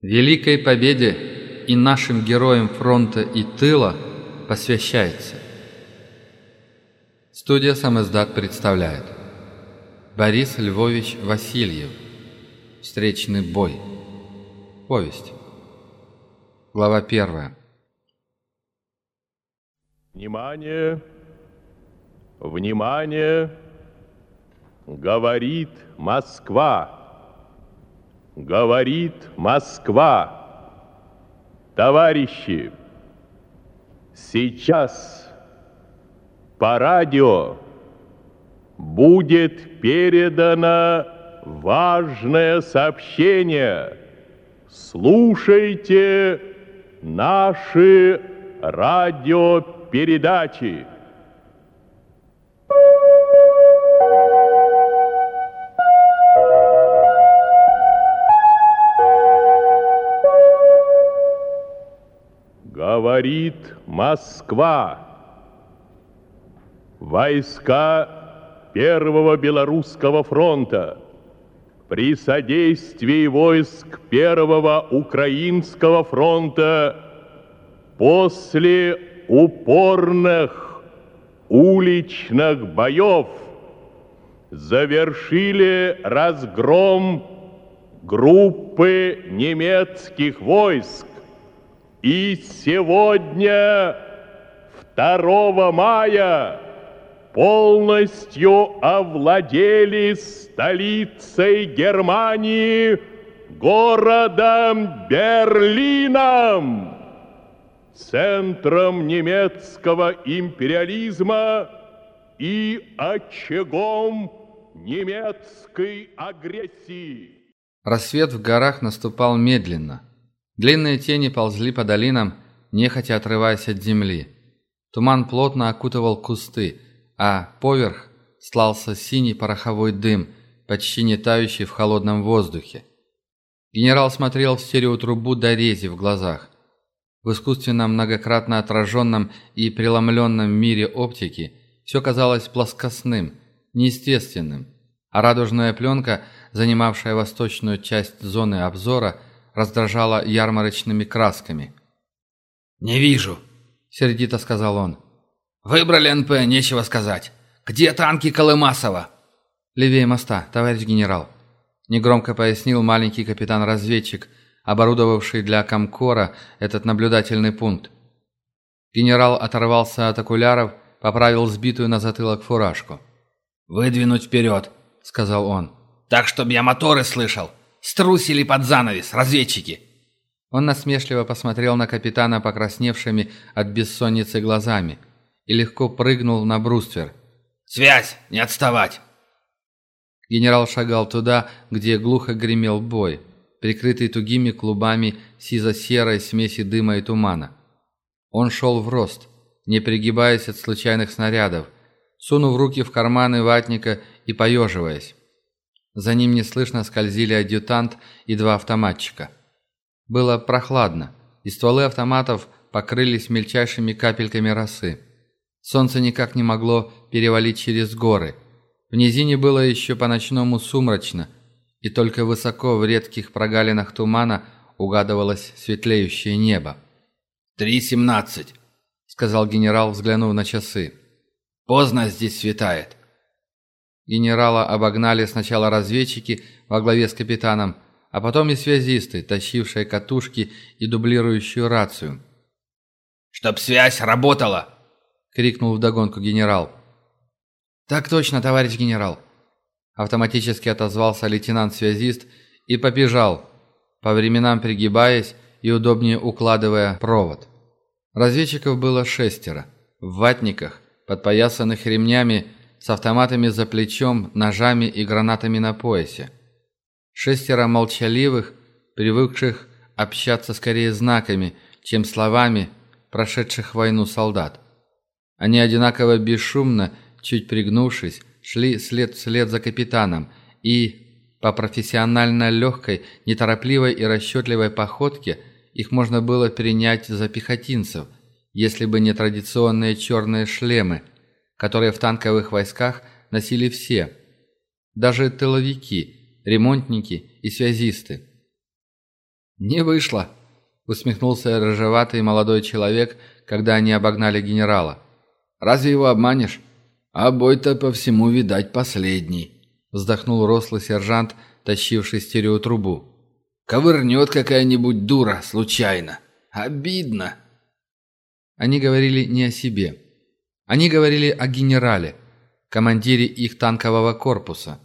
Великой победе и нашим героям фронта и тыла посвящается. Студия «Самиздат» представляет Борис Львович Васильев Встречный бой Повесть Глава первая Внимание! Внимание! Говорит Москва! Говорит Москва! Товарищи, сейчас по радио будет передано важное сообщение. Слушайте наши радиопередачи. Говорит Москва. Войска Первого Белорусского фронта при содействии войск Первого Украинского фронта после упорных уличных боев завершили разгром группы немецких войск. И сегодня, 2 мая, полностью овладели столицей Германии, городом Берлином, центром немецкого империализма и очагом немецкой агрессии. Рассвет в горах наступал медленно. Длинные тени ползли по долинам, нехотя отрываясь от земли. Туман плотно окутывал кусты, а поверх слался синий пороховой дым, почти не тающий в холодном воздухе. Генерал смотрел в стереотрубу до рези в глазах. В искусственно многократно отраженном и преломленном мире оптики все казалось плоскостным, неестественным, а радужная пленка, занимавшая восточную часть зоны обзора, раздражала ярмарочными красками. «Не вижу», — сердито сказал он. «Выбрали НП, нечего сказать. Где танки Колымасова?» «Левее моста, товарищ генерал», — негромко пояснил маленький капитан-разведчик, оборудовавший для Комкора этот наблюдательный пункт. Генерал оторвался от окуляров, поправил сбитую на затылок фуражку. «Выдвинуть вперед», — сказал он. «Так, чтобы я моторы слышал. Струсили под занавес, разведчики». Он насмешливо посмотрел на капитана покрасневшими от бессонницы глазами и легко прыгнул на бруствер. «Связь! Не отставать!» Генерал шагал туда, где глухо гремел бой, прикрытый тугими клубами сизо-серой смеси дыма и тумана. Он шел в рост, не пригибаясь от случайных снарядов, сунув руки в карманы ватника и поеживаясь. За ним неслышно скользили адъютант и два автоматчика. Было прохладно, и стволы автоматов покрылись мельчайшими капельками росы. Солнце никак не могло перевалить через горы. В низине было еще по-ночному сумрачно, и только высоко в редких прогалинах тумана угадывалось светлеющее небо. «Три семнадцать», — сказал генерал, взглянув на часы. «Поздно здесь светает». Генерала обогнали сначала разведчики во главе с капитаном, а потом и связисты, тащившие катушки и дублирующую рацию. «Чтоб связь работала!» — крикнул вдогонку генерал. «Так точно, товарищ генерал!» Автоматически отозвался лейтенант-связист и побежал, по временам пригибаясь и удобнее укладывая провод. Разведчиков было шестеро, в ватниках, подпоясанных ремнями, с автоматами за плечом, ножами и гранатами на поясе. Шестеро молчаливых, привыкших общаться скорее знаками, чем словами, прошедших войну солдат. Они одинаково бесшумно, чуть пригнувшись, шли след вслед за капитаном и, по профессионально легкой, неторопливой и расчетливой походке, их можно было принять за пехотинцев, если бы не традиционные черные шлемы, которые в танковых войсках носили все, даже тыловики, ремонтники и связисты. «Не вышло», — усмехнулся рыжеватый молодой человек, когда они обогнали генерала. «Разве его обманешь?» «А бой-то по всему, видать, последний», — вздохнул рослый сержант, тащивший стереотрубу. «Ковырнет какая-нибудь дура случайно. Обидно». Они говорили не о себе. Они говорили о генерале, командире их танкового корпуса.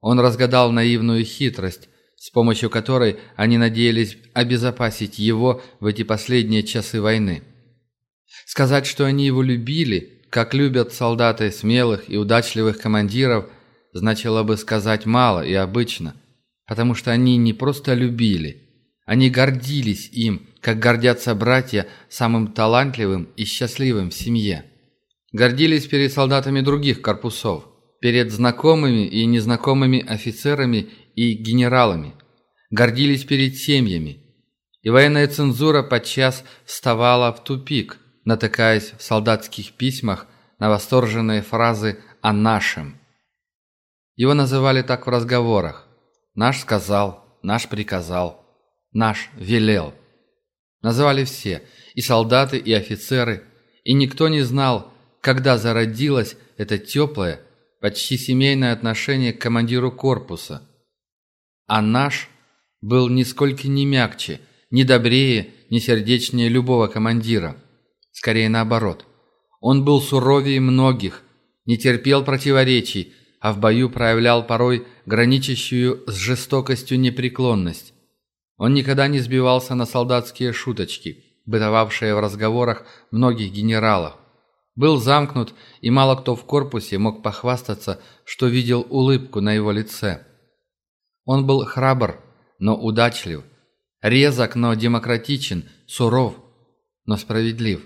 Он разгадал наивную хитрость, с помощью которой они надеялись обезопасить его в эти последние часы войны. Сказать, что они его любили, как любят солдаты смелых и удачливых командиров, значило бы сказать мало и обычно, потому что они не просто любили, они гордились им, как гордятся братья самым талантливым и счастливым в семье. Гордились перед солдатами других корпусов, перед знакомыми и незнакомыми офицерами и генералами. Гордились перед семьями. И военная цензура подчас вставала в тупик, натыкаясь в солдатских письмах на восторженные фразы о нашем. Его называли так в разговорах. «Наш сказал», «наш приказал», «наш велел». Называли все, и солдаты, и офицеры, и никто не знал, когда зародилось это теплое, почти семейное отношение к командиру корпуса. А наш был нисколько не мягче, не добрее, не сердечнее любого командира. Скорее наоборот. Он был суровее многих, не терпел противоречий, а в бою проявлял порой граничащую с жестокостью непреклонность. Он никогда не сбивался на солдатские шуточки, бытовавшие в разговорах многих генералов. Был замкнут, и мало кто в корпусе мог похвастаться, что видел улыбку на его лице. Он был храбр, но удачлив, резок, но демократичен, суров, но справедлив.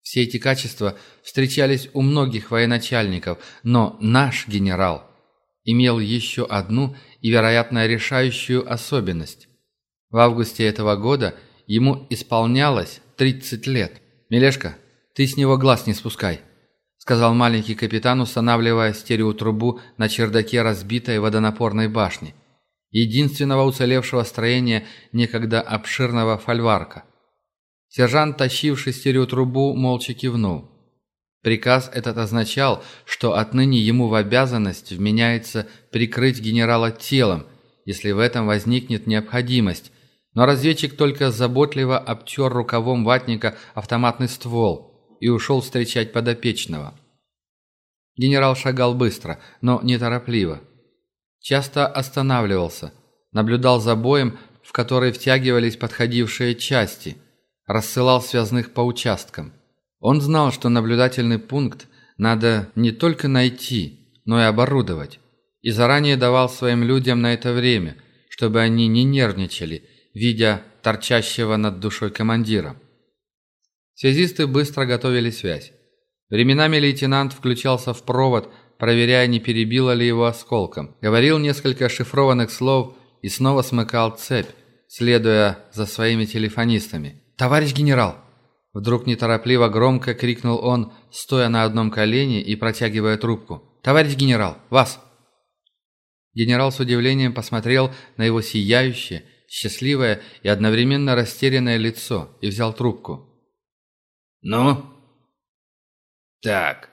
Все эти качества встречались у многих военачальников, но наш генерал имел еще одну и, вероятно, решающую особенность. В августе этого года ему исполнялось 30 лет. «Мелешка, ты с него глаз не спускай», — сказал маленький капитан, устанавливая стереотрубу на чердаке разбитой водонапорной башни, единственного уцелевшего строения некогда обширного фольварка. Сержант, тащивший стереотрубу, молча кивнул. Приказ этот означал, что отныне ему в обязанность вменяется прикрыть генерала телом, если в этом возникнет необходимость, но разведчик только заботливо обтер рукавом ватника автоматный ствол и ушел встречать подопечного. Генерал шагал быстро, но неторопливо. Часто останавливался, наблюдал за боем, в который втягивались подходившие части, рассылал связных по участкам. Он знал, что наблюдательный пункт надо не только найти, но и оборудовать, и заранее давал своим людям на это время, чтобы они не нервничали – видя торчащего над душой командира. Связисты быстро готовили связь. Временами лейтенант включался в провод, проверяя, не перебило ли его осколком. Говорил несколько шифрованных слов и снова смыкал цепь, следуя за своими телефонистами. «Товарищ генерал!» Вдруг неторопливо громко крикнул он, стоя на одном колене и протягивая трубку. «Товарищ генерал, вас!» Генерал с удивлением посмотрел на его сияющее, счастливое и одновременно растерянное лицо и взял трубку. «Ну?» «Так».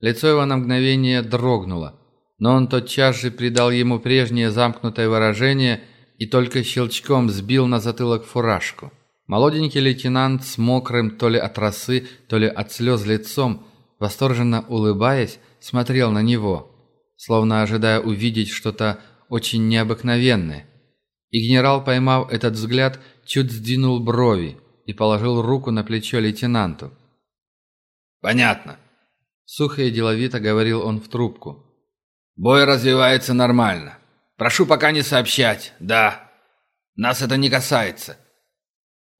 Лицо его на мгновение дрогнуло, но он тотчас же придал ему прежнее замкнутое выражение и только щелчком сбил на затылок фуражку. Молоденький лейтенант с мокрым то ли от росы, то ли от слез лицом, восторженно улыбаясь, смотрел на него, словно ожидая увидеть что-то очень необыкновенное. И генерал, поймав этот взгляд, чуть сдвинул брови и положил руку на плечо лейтенанту. «Понятно», — сухо и деловито говорил он в трубку. «Бой развивается нормально. Прошу пока не сообщать. Да, нас это не касается».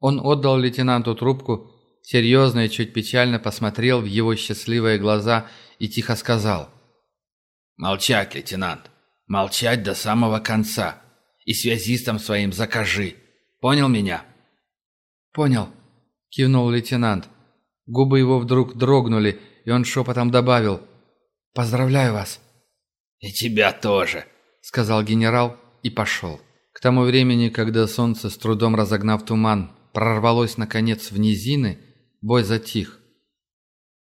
Он отдал лейтенанту трубку, серьезно и чуть печально посмотрел в его счастливые глаза и тихо сказал. «Молчать, лейтенант, молчать до самого конца и связистам своим закажи. Понял меня?» «Понял», — кивнул лейтенант. Губы его вдруг дрогнули, и он шепотом добавил «Поздравляю вас». «И тебя тоже», — сказал генерал и пошел. К тому времени, когда солнце, с трудом разогнав туман, прорвалось, наконец, в низины, бой затих.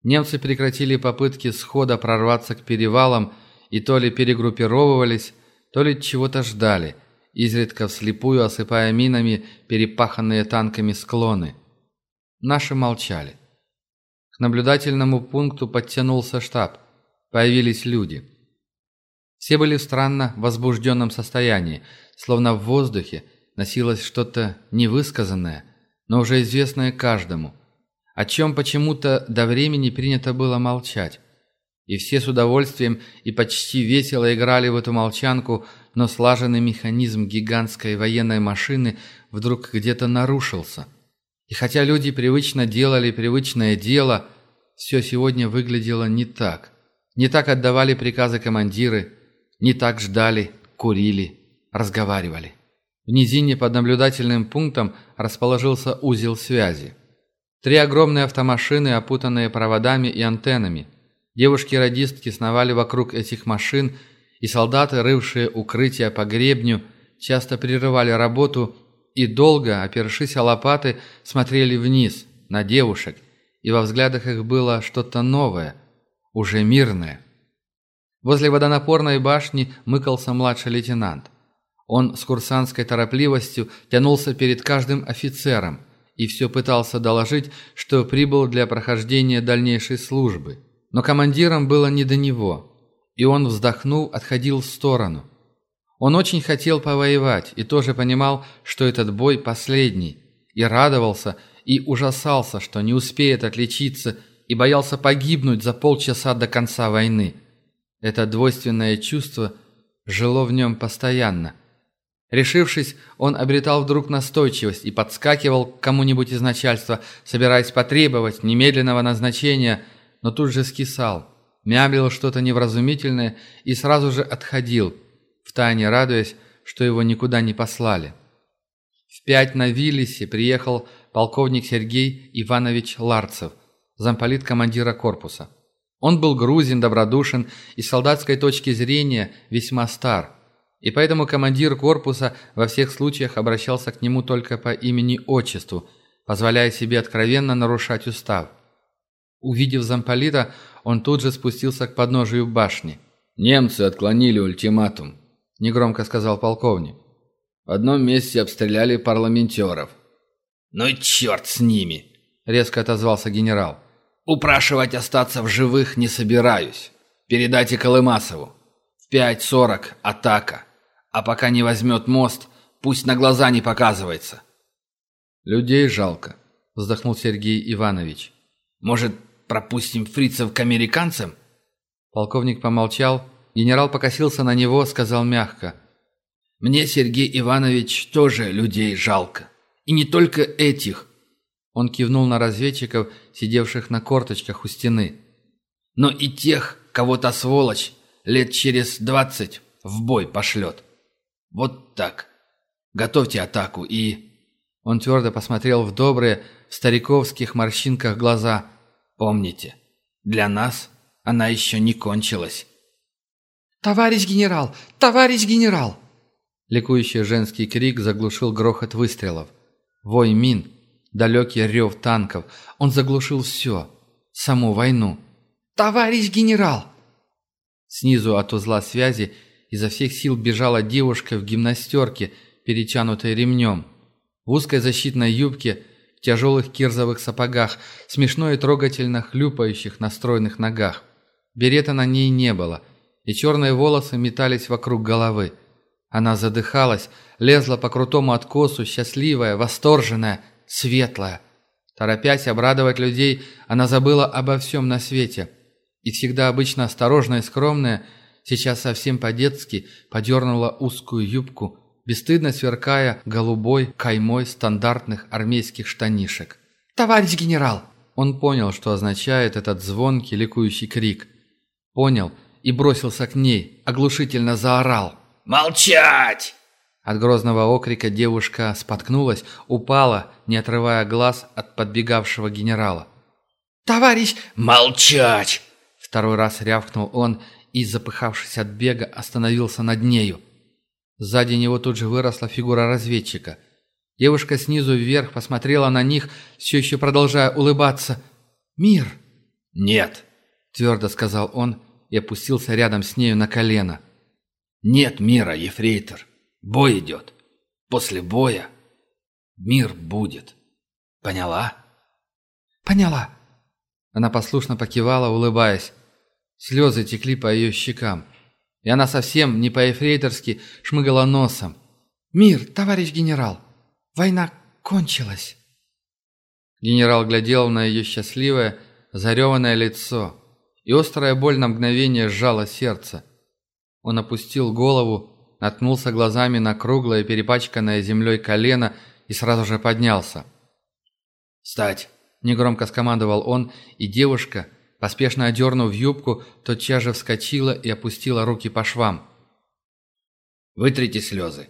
Немцы прекратили попытки схода прорваться к перевалам и то ли перегруппировывались, то ли чего-то ждали, изредка вслепую осыпая минами перепаханные танками склоны. Наши молчали. К наблюдательному пункту подтянулся штаб. Появились люди. Все были в странно возбужденном состоянии, словно в воздухе носилось что-то невысказанное, но уже известное каждому, о чем почему-то до времени принято было молчать. И все с удовольствием и почти весело играли в эту молчанку, но слаженный механизм гигантской военной машины вдруг где-то нарушился – и хотя люди привычно делали привычное дело, все сегодня выглядело не так. Не так отдавали приказы командиры, не так ждали, курили, разговаривали. В низине под наблюдательным пунктом расположился узел связи. Три огромные автомашины, опутанные проводами и антеннами. Девушки-радистки сновали вокруг этих машин, и солдаты, рывшие укрытия по гребню, часто прерывали работу и долго, опершись о лопаты, смотрели вниз, на девушек, и во взглядах их было что-то новое, уже мирное. Возле водонапорной башни мыкался младший лейтенант. Он с курсантской торопливостью тянулся перед каждым офицером и все пытался доложить, что прибыл для прохождения дальнейшей службы. Но командирам было не до него, и он, вздохнув, отходил в сторону – он очень хотел повоевать и тоже понимал, что этот бой последний, и радовался, и ужасался, что не успеет отличиться, и боялся погибнуть за полчаса до конца войны. Это двойственное чувство жило в нем постоянно. Решившись, он обретал вдруг настойчивость и подскакивал к кому-нибудь из начальства, собираясь потребовать немедленного назначения, но тут же скисал, мямлил что-то невразумительное и сразу же отходил – втайне радуясь, что его никуда не послали. В пять на Виллисе приехал полковник Сергей Иванович Ларцев, замполит командира корпуса. Он был грузин, добродушен и с солдатской точки зрения весьма стар, и поэтому командир корпуса во всех случаях обращался к нему только по имени-отчеству, позволяя себе откровенно нарушать устав. Увидев замполита, он тут же спустился к подножию башни. «Немцы отклонили ультиматум», – негромко сказал полковник. «В одном месте обстреляли парламентеров». «Ну и черт с ними!» – резко отозвался генерал. «Упрашивать остаться в живых не собираюсь. Передайте Колымасову. В пять сорок атака. А пока не возьмет мост, пусть на глаза не показывается». «Людей жалко», – вздохнул Сергей Иванович. «Может, пропустим фрицев к американцам?» Полковник помолчал Генерал покосился на него, сказал мягко. «Мне, Сергей Иванович, тоже людей жалко. И не только этих». Он кивнул на разведчиков, сидевших на корточках у стены. «Но и тех, кого-то сволочь, лет через двадцать в бой пошлет. Вот так. Готовьте атаку и...» Он твердо посмотрел в добрые, в стариковских морщинках глаза. «Помните, для нас она еще не кончилась». «Товарищ генерал! Товарищ генерал!» Ликующий женский крик заглушил грохот выстрелов. Вой мин, далекий рев танков. Он заглушил все. Саму войну. «Товарищ генерал!» Снизу от узла связи изо всех сил бежала девушка в гимнастерке, перетянутой ремнем. В узкой защитной юбке, тяжелых кирзовых сапогах, смешно и трогательно хлюпающих на стройных ногах. Берета на ней не было – и черные волосы метались вокруг головы. Она задыхалась, лезла по крутому откосу, счастливая, восторженная, светлая. Торопясь обрадовать людей, она забыла обо всем на свете. И всегда обычно осторожная и скромная, сейчас совсем по-детски подернула узкую юбку, бесстыдно сверкая голубой каймой стандартных армейских штанишек. «Товарищ генерал!» Он понял, что означает этот звонкий ликующий крик. Понял и бросился к ней, оглушительно заорал. «Молчать!» От грозного окрика девушка споткнулась, упала, не отрывая глаз от подбегавшего генерала. «Товарищ!» «Молчать!» Второй раз рявкнул он и, запыхавшись от бега, остановился над нею. Сзади него тут же выросла фигура разведчика. Девушка снизу вверх посмотрела на них, все еще продолжая улыбаться. «Мир!» «Нет!» – твердо сказал он и опустился рядом с нею на колено. «Нет мира, ефрейтор. Бой идет. После боя мир будет. Поняла?» «Поняла». Она послушно покивала, улыбаясь. Слезы текли по ее щекам. И она совсем не по-эфрейторски шмыгала носом. «Мир, товарищ генерал! Война кончилась!» Генерал глядел на ее счастливое, зареванное лицо, и острая боль на мгновение сжала сердце. Он опустил голову, наткнулся глазами на круглое, перепачканное землей колено и сразу же поднялся. «Встать!» – негромко скомандовал он, и девушка – Поспешно одернув юбку, тотчас же вскочила и опустила руки по швам. «Вытрите слезы».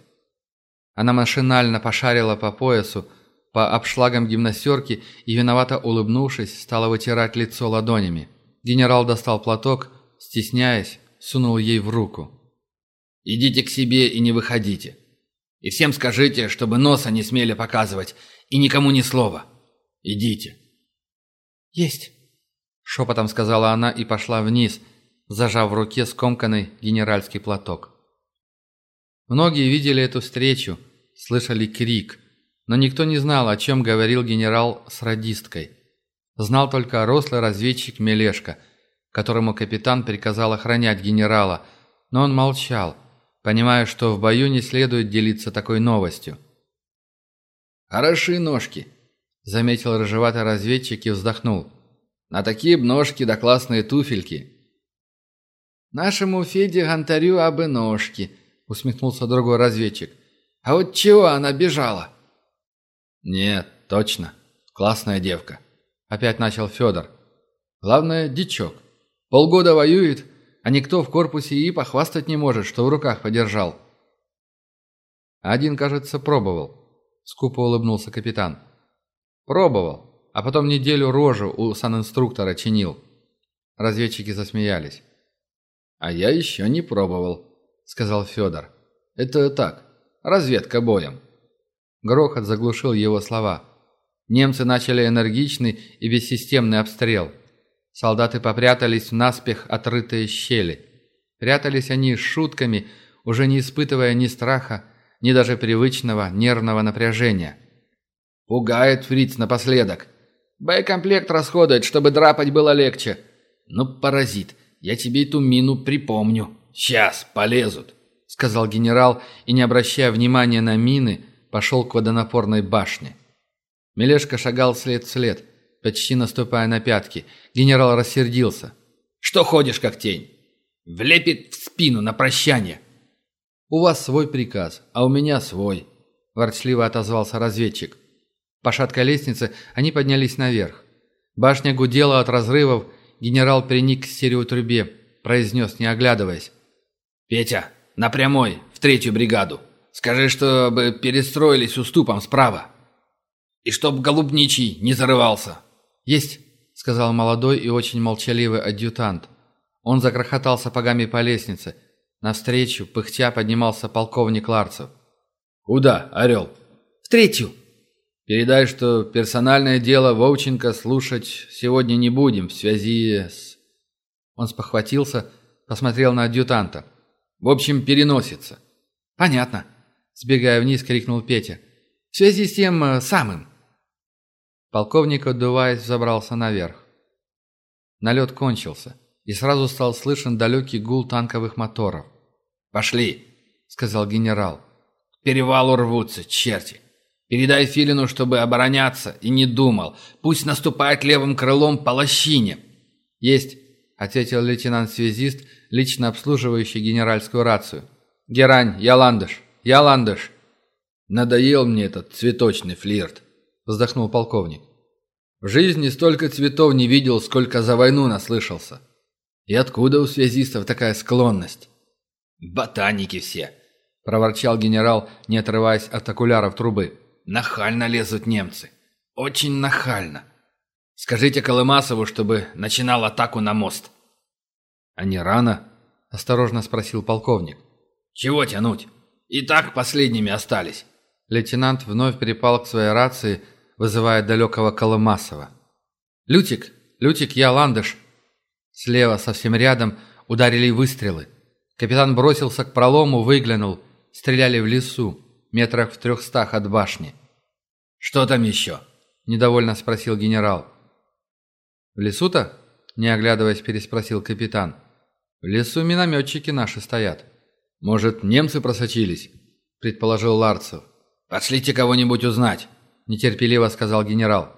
Она машинально пошарила по поясу, по обшлагам гимнастерки и, виновато улыбнувшись, стала вытирать лицо ладонями. Генерал достал платок, стесняясь, сунул ей в руку. «Идите к себе и не выходите. И всем скажите, чтобы носа не смели показывать, и никому ни слова. Идите». «Есть». Шепотом сказала она и пошла вниз, зажав в руке скомканный генеральский платок. Многие видели эту встречу, слышали крик, но никто не знал, о чем говорил генерал с радисткой. Знал только рослый разведчик Мелешка, которому капитан приказал охранять генерала, но он молчал, понимая, что в бою не следует делиться такой новостью. «Хороши ножки», — заметил рыжеватый разведчик и вздохнул. На такие б ножки да классные туфельки». «Нашему Феде Гонтарю абы ножки», — усмехнулся другой разведчик. «А вот чего она бежала?» «Нет, точно. Классная девка», — опять начал Федор. «Главное, дичок. Полгода воюет, а никто в корпусе и похвастать не может, что в руках подержал». «Один, кажется, пробовал», — скупо улыбнулся капитан. «Пробовал а потом неделю рожу у санинструктора чинил. Разведчики засмеялись. «А я еще не пробовал», — сказал Федор. «Это так, разведка боем». Грохот заглушил его слова. Немцы начали энергичный и бессистемный обстрел. Солдаты попрятались в наспех отрытые щели. Прятались они с шутками, уже не испытывая ни страха, ни даже привычного нервного напряжения. «Пугает фриц напоследок», Боекомплект расходует, чтобы драпать было легче. Ну, паразит, я тебе эту мину припомню. Сейчас полезут, сказал генерал и, не обращая внимания на мины, пошел к водонапорной башне. Мелешка шагал след в след, почти наступая на пятки. Генерал рассердился. «Что ходишь, как тень? Влепит в спину на прощание!» «У вас свой приказ, а у меня свой», – ворчливо отозвался разведчик. По шаткой лестнице они поднялись наверх. Башня гудела от разрывов, генерал приник к стереотрубе, произнес, не оглядываясь. «Петя, на прямой, в третью бригаду. Скажи, чтобы перестроились уступом справа. И чтоб голубничий не зарывался». «Есть», — сказал молодой и очень молчаливый адъютант. Он закрохотал сапогами по лестнице. Навстречу, пыхтя, поднимался полковник Ларцев. «Куда, Орел?» «В третью», Передай, что персональное дело Вовченко слушать сегодня не будем в связи с...» Он спохватился, посмотрел на адъютанта. «В общем, переносится». «Понятно», — сбегая вниз, крикнул Петя. «В связи с тем э, самым». Полковник, отдуваясь, забрался наверх. Налет кончился, и сразу стал слышен далекий гул танковых моторов. «Пошли», — сказал генерал. «К перевалу рвутся, черти». Передай Филину, чтобы обороняться, и не думал. Пусть наступает левым крылом по лощине». «Есть», — ответил лейтенант-связист, лично обслуживающий генеральскую рацию. «Герань, я ландыш, я ландыш». «Надоел мне этот цветочный флирт», — вздохнул полковник. «В жизни столько цветов не видел, сколько за войну наслышался. И откуда у связистов такая склонность?» «Ботаники все», — проворчал генерал, не отрываясь от окуляров трубы. Нахально лезут немцы. Очень нахально. Скажите Колымасову, чтобы начинал атаку на мост. А не рано? Осторожно спросил полковник. Чего тянуть? И так последними остались». Лейтенант вновь перепал к своей рации, вызывая далекого Колымасова. «Лютик! Лютик, я Ландыш!» Слева, совсем рядом, ударили выстрелы. Капитан бросился к пролому, выглянул. Стреляли в лесу, метрах в трехстах от башни. «Что там еще?» – недовольно спросил генерал. «В лесу-то?» – не оглядываясь, переспросил капитан. «В лесу минометчики наши стоят». «Может, немцы просочились?» – предположил Ларцев. «Пошлите кого-нибудь узнать», – нетерпеливо сказал генерал.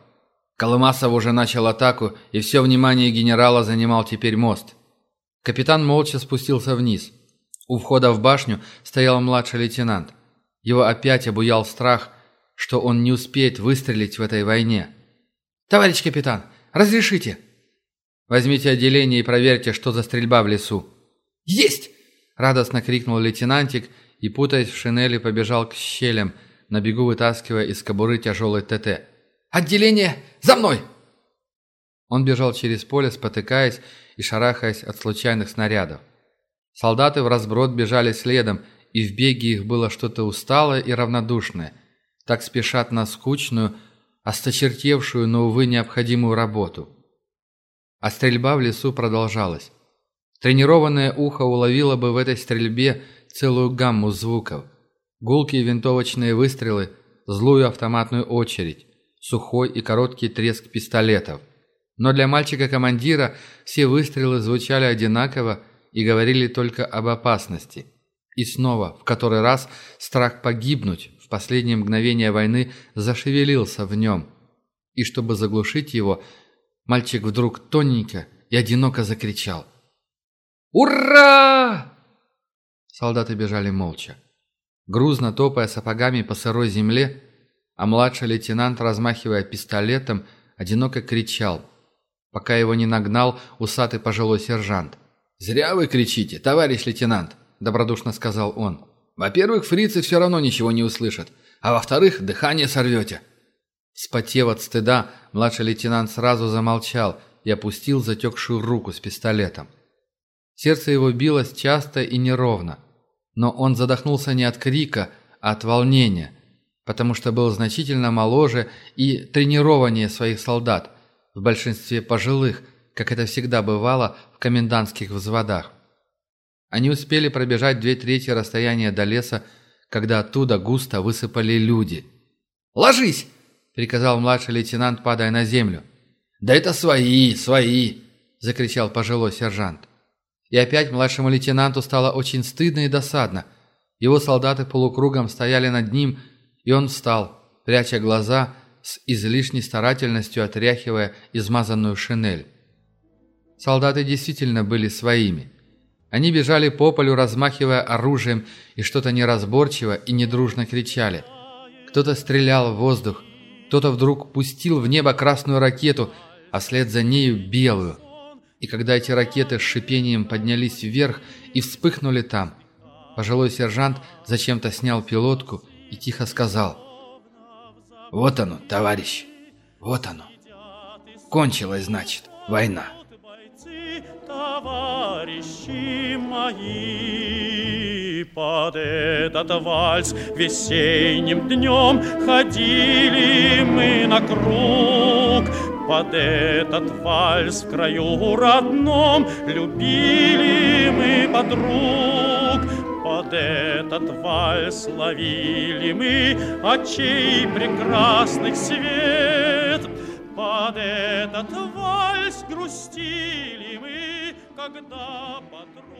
Колымасов уже начал атаку, и все внимание генерала занимал теперь мост. Капитан молча спустился вниз. У входа в башню стоял младший лейтенант. Его опять обуял страх, что он не успеет выстрелить в этой войне. «Товарищ капитан, разрешите?» «Возьмите отделение и проверьте, что за стрельба в лесу». «Есть!» – радостно крикнул лейтенантик и, путаясь в шинели, побежал к щелям, на бегу вытаскивая из кобуры тяжелый ТТ. «Отделение! За мной!» Он бежал через поле, спотыкаясь и шарахаясь от случайных снарядов. Солдаты в разброд бежали следом, и в беге их было что-то усталое и равнодушное. Так спешат на скучную, осточертевшую, но, увы, необходимую работу. А стрельба в лесу продолжалась. Тренированное ухо уловило бы в этой стрельбе целую гамму звуков. Гулкие винтовочные выстрелы, злую автоматную очередь, сухой и короткий треск пистолетов. Но для мальчика-командира все выстрелы звучали одинаково и говорили только об опасности. И снова, в который раз, страх погибнуть в последнее мгновение войны зашевелился в нем. И чтобы заглушить его, мальчик вдруг тоненько и одиноко закричал. «Ура!» Солдаты бежали молча. Грузно топая сапогами по сырой земле, а младший лейтенант, размахивая пистолетом, одиноко кричал, пока его не нагнал усатый пожилой сержант. «Зря вы кричите, товарищ лейтенант», – добродушно сказал он. «Во-первых, фрицы все равно ничего не услышат, а во-вторых, дыхание сорвете». Спотев от стыда, младший лейтенант сразу замолчал и опустил затекшую руку с пистолетом. Сердце его билось часто и неровно, но он задохнулся не от крика, а от волнения, потому что был значительно моложе и тренированнее своих солдат, в большинстве пожилых, как это всегда бывало в комендантских взводах. Они успели пробежать две трети расстояния до леса, когда оттуда густо высыпали люди. «Ложись!» – приказал младший лейтенант, падая на землю. «Да это свои, свои!» – закричал пожилой сержант. И опять младшему лейтенанту стало очень стыдно и досадно. Его солдаты полукругом стояли над ним – и он встал, пряча глаза, с излишней старательностью отряхивая измазанную шинель. Солдаты действительно были своими. Они бежали по полю, размахивая оружием, и что-то неразборчиво и недружно кричали. Кто-то стрелял в воздух, кто-то вдруг пустил в небо красную ракету, а вслед за нею белую. И когда эти ракеты с шипением поднялись вверх и вспыхнули там, пожилой сержант зачем-то снял пилотку и тихо сказал. «Вот оно, товарищ, вот оно. Кончилась, значит, война». Товарищи мои, под этот вальс весенним днем ходили мы на круг. Под этот вальс в краю родном любили мы подруг. Под этот вальс ловили мы очей прекрасных свет. Под этот вальс грустили мы, когда подруг